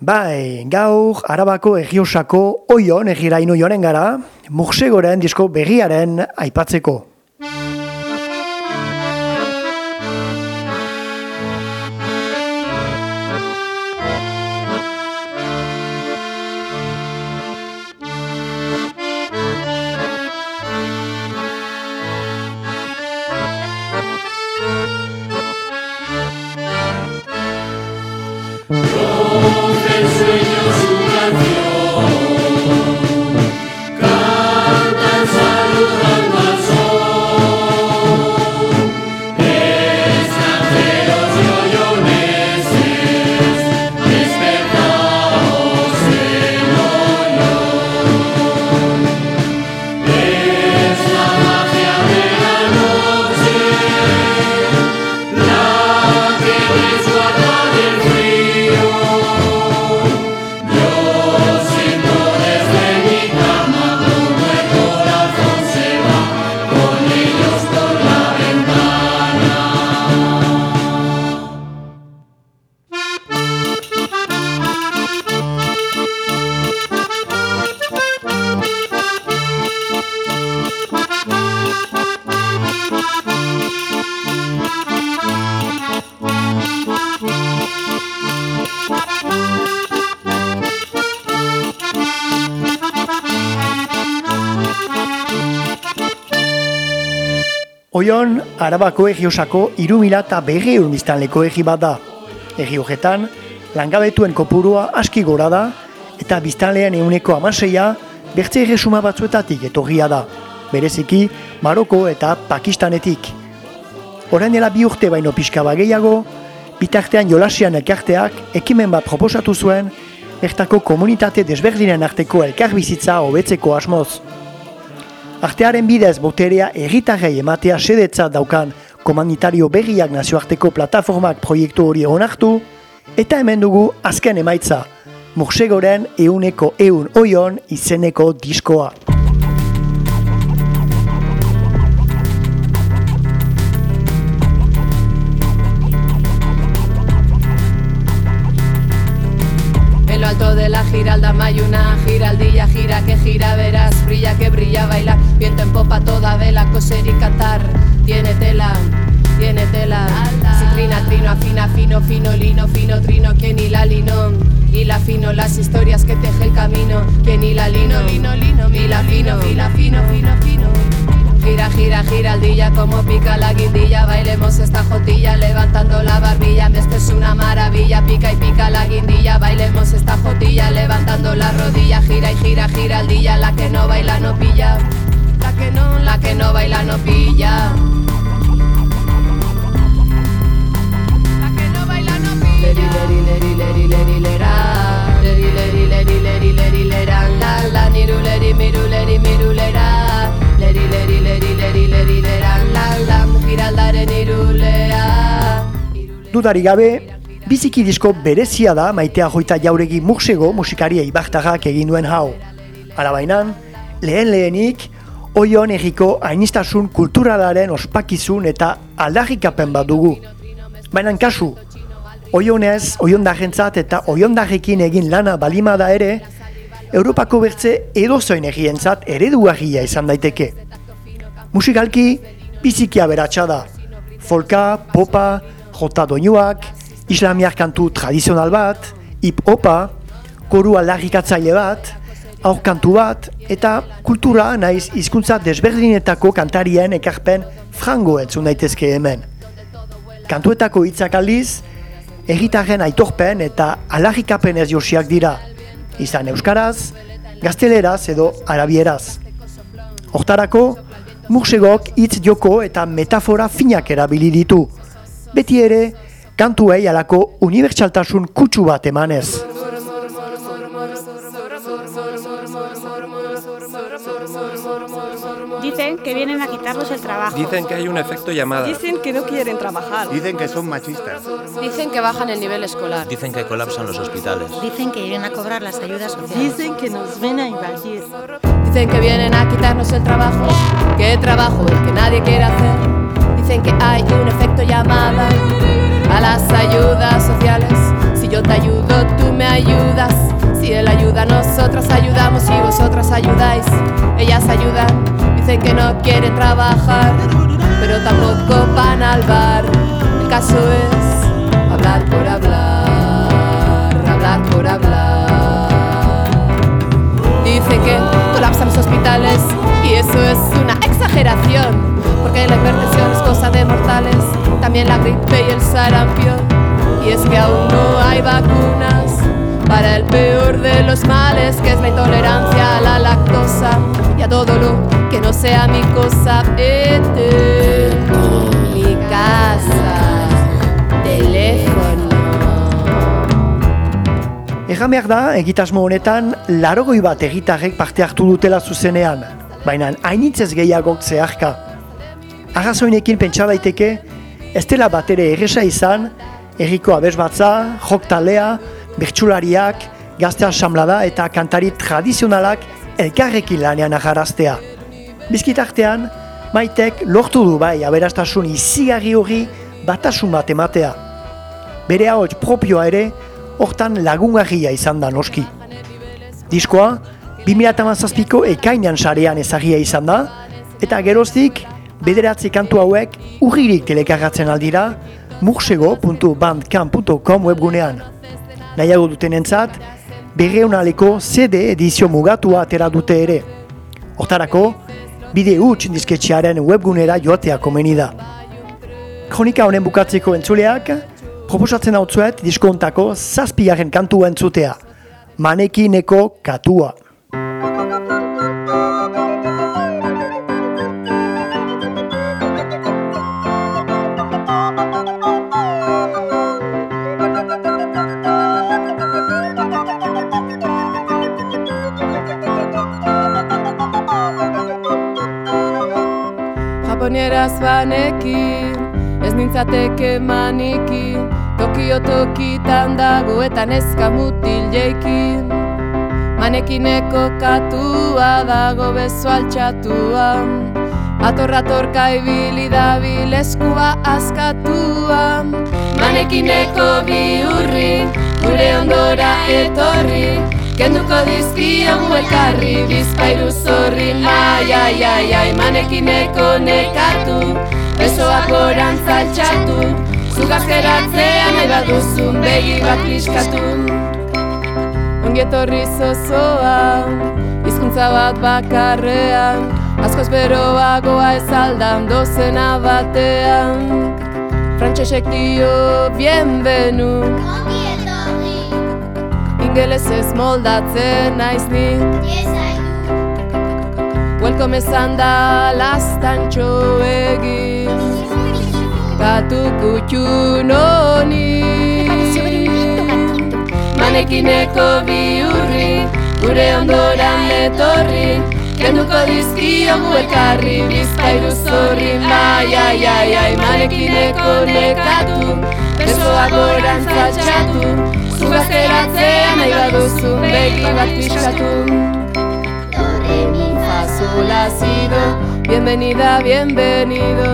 Bai, gaur, arabako egiosako oion egiraino joanen gara, mugsegoren disko begiaren aipatzeko. Oion, arabako egiosako irumila eta berri biztanleko egi bat da. Egi horretan, langabetuen kopurua aski gora da, eta biztanlean euneko amaseia bertze erresuma batzuetatik etorria da. Bereziki, Maroko eta Pakistanetik. Horain dela bi urte baino pixka bageiago, bitartean jolasian elkarteak ekimen bat proposatu zuen, bertako komunitate desberdinen arteko elkarbizitza hobetzeko asmoz. Artearen bidez boterea erritarrei ematea sedetza daukan komanitario berriak nazioarteko plataformak proiektu hori onartu, eta hemen dugu azken emaitza, Mursegoren euneko eun oion izeneko diskoa. Giralda mayuna Giraldilla gira que gira verás Brilla que brilla baila Viento en popa toda vela Coser y cantar Tiene tela Tiene tela. Citrina, trino, afina, fino, fino, lino, fino, trino, quien la lino y la fino las historias que teje el camino, quien la lino, lino, lino, la fino, la fino, fino, fino. Gira, gira, giraldilla, como pica la guindilla. Bailemos esta jotilla, levantando la barbilla. Esto es una maravilla, pica y pica la guindilla. Bailemos esta jotilla, levantando la rodilla. Gira y gira, giraldilla, la que no baila no pilla Dudari gabe, biziki disko berezia da maitea joita jauregi mursego musikaria ibartarrak egin duen hau. Arabainan, lehen lehenik, oion egiko ainistasun kulturalaren ospakizun eta aldarrikapen bat dugu. Baina kasu, oionez, oiondarrentzat eta oiondarrekin egin lana balimada ere, Europako bertze edozoin egientzat ereduagia izan daiteke. Musikalki, bizikia beratsa da. Folka, popa, jota doinuak, islamiak kantu tradizional bat, hip-hopa, koru aldarrikatzaile bat, aurkantu bat, eta kultura naiz hizkuntza desberdinetako kantarien ekarpen frango entzun daitezke hemen. Kantuetako hitzak aldiz, egitarren aitorpen eta aldarrikapen ez josiak dira, izan euskaraz, gazteleraz edo arabieraz. Hortarako, mursegok hitz joko eta metafora finak erabili ditu. Beti ere, kantuei alako unibertsaltasun kutsu bat emanez. Dicen que vienen a quitarnos el trabajo. Dicen que hay un efecto llamada. Dicen que no quieren trabajar. Dicen que son machistas. Dicen que bajan el nivel escolar. Dicen que colapsan los hospitales. Dicen que vienen a cobrar las ayudas sociales. Dicen que nos ven a invadir. Dicen que vienen a quitarnos el trabajo. ¿Qué trabajo el que nadie quiere hacer? Dicen que hay un efecto llamada a las ayudas sociales. Si yo te ayudo, tú me ayudas nosotras ayudamos y vosotras ayudáis. Ellas ayudan, dicen que no quieren trabajar, pero tampoco van al bar. El caso es hablar por hablar, hablar por hablar. Dicen que colapsan los hospitales y eso es una exageración, porque la hipertensión es cosa de mortales, también la gripe y el sarampión. Y es que aún no hay vacunas para el peor de los males, que es la intolerancia a la lactosa y a todo lo que no sea mi cosa. Vete, mi casa, teléfono. Egan behar da, egitasmo honetan, larogoi bat egitarrek parte hartu dutela zuzenean, baina hainitzez gehiagok zeharka. Arrazoinekin pentsa daiteke, ez dela bat ere erresa izan, erriko abesbatza, jok talea, bertsulariak, gazte asamblada eta kantari tradizionalak elkarrekin lanean aharaztea. Bizkitartean, maitek lortu du bai aberastasun izigarri hori batasun bat ematea. Bere ahots propioa ere, hortan lagungarria izan da noski. Diskoa, 2008ko ekainan sarean ezagia izan da, eta geroztik, bederatzi kantu hauek urririk telekargatzen aldira, mursego.bandcamp.com webgunean. Nahiago duten entzat, berreunaleko CD edizio mugatua atera dute ere. Hortarako, bide huts disketxearen webgunera joatea komeni da. Kronika honen bukatzeko entzuleak, proposatzen hau diskontako zazpiaren kantua entzutea. Manekineko katua. Japonieraz banekin, ez nintzateke maniki Tokio tokitan dago eta neska mutil jeikin. Manekineko katua dago bezo altxatua Atorra torka ibili dabil eskua askatua. Manekineko bihurri, gure ondora etorri Kenduko dizkion elkarri, bizpairu zorri. Ai, ai, ai, ai, manekineko nekatu Besoak goran zaltxatu Zugazkeratzea nahi baduzun begi bat liskatu. Ongietorri zozoa, hizkuntza bat bakarrean. Askoz beroagoa ez aldan dozena batean. Frantsesek dio bienvenu Ingeles ez moldatzen naiz ni. Welcome esan da lastantxo egin. Katu kutxun honi Manekineko bihurri Gure ondoran etorri. Kenduko dizkiogu elkarri Bizpairu zorri. Ai, ai, ai, ai Manekineko nekatu Besoak goran zaltxatu Zugazteratzea nahi baduzu Begi bat pixkatu. Fasola zido Bienvenida, bienvenido.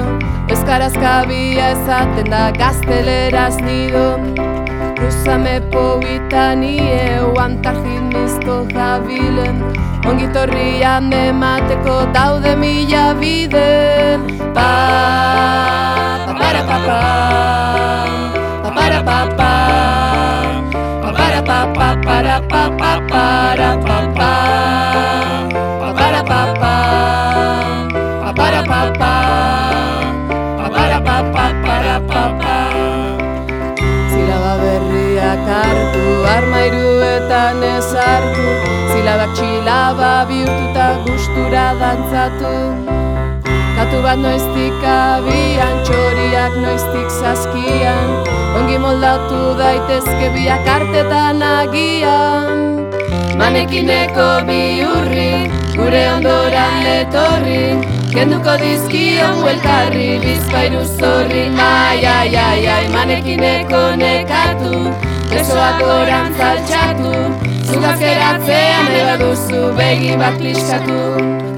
Euskaraz kabia ezaten da gazteleraz nido. Cruzame poguita nie Uantarjin mizko jabilen. Ongitorrian emateko daude mila bide Pa, pa, para, pa, pa Pa, pa, pa Pa, para, pa, pa, para, pa, pa, para, pa, pa Pa, para, pa, pa Pa, para, pa, pa Pa, para, pa, pa, para, pa, pa Zilaba berriak hartu, armairuetan ezartu. Zilabak txilaba bihurtuta gustura dantzatu Katu bat noiztik abian, txoriak noiztik zazkian Ongi moldatu daitezke biak artetan agian. Manekineko bihurri, gure ondoran etorri. Kenduko dizkion huelkarri, bizpairu zorri. Ai, ai, ai, ai, manekineko nekatu. Besoak oran zaltxatu Zugazkeratzean ebaduzu begi bat liskatu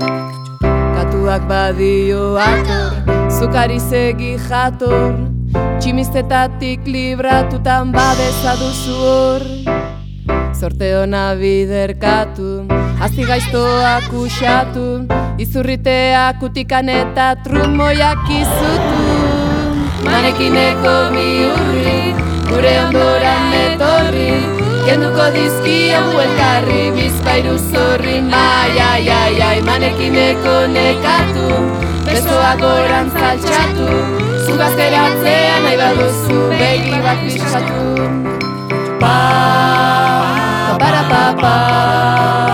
Katuak badio ator, zukari segi jator Tximiztetatik libratutan babesa duzu hor. Zorte hona biderkatu Azti gaiztoak usatu Izurriteak utikan eta trumoiak izutu. Manekineko bihurri Gure ondoran etorri Kenduko dizkiegu elkarri bizpairu zorri Ai, ai, ai, ai, manekineko nekatu Besoa gorantz altxatu Zugazteratzean nahi baduzu Begi bat pixatu Pa, pa, para, pa, pa, pa.